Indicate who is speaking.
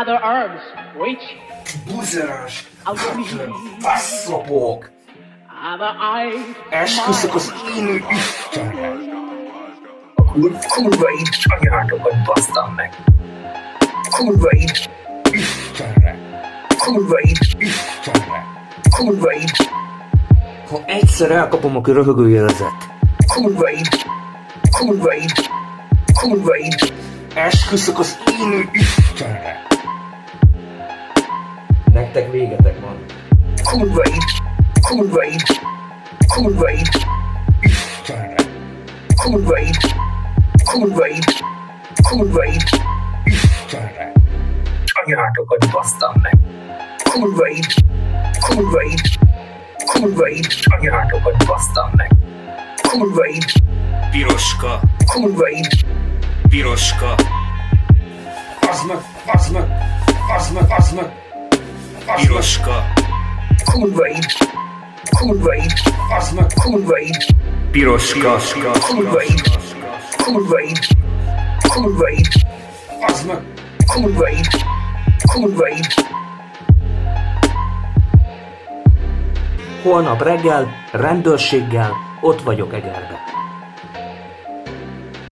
Speaker 1: other herbs which other eyes
Speaker 2: esküszök az élő Istenre. Kurva így anyátokat basztam meg. Kurva így Istenre. Kurva így Istenre. Kurva így,
Speaker 3: Ha egyszer elkapom a röhögő érzet,
Speaker 2: kurva így, kurva így, kurva így, esküszök az élő Istenre.
Speaker 3: Nektek végetek van.
Speaker 2: Kurva így, kurva így, kurva így, Istenre. Kurva így, kurva így, kurva így, Istenre. Anyátokat basztam meg. Kurva így, kurva így, kurva így, anyátokat basztam meg. Kurva így,
Speaker 4: Piroska,
Speaker 2: kurva így,
Speaker 4: piroska,
Speaker 2: az meg, az meg,
Speaker 4: piroska,
Speaker 2: kurva így, kurva így, az meg, kurva így,
Speaker 4: piroska,
Speaker 2: kurva így, kurva így, kurva így, az meg, kurva így, kurva így,
Speaker 3: Holnap reggel, rendőrséggel, ott vagyok Egerbe.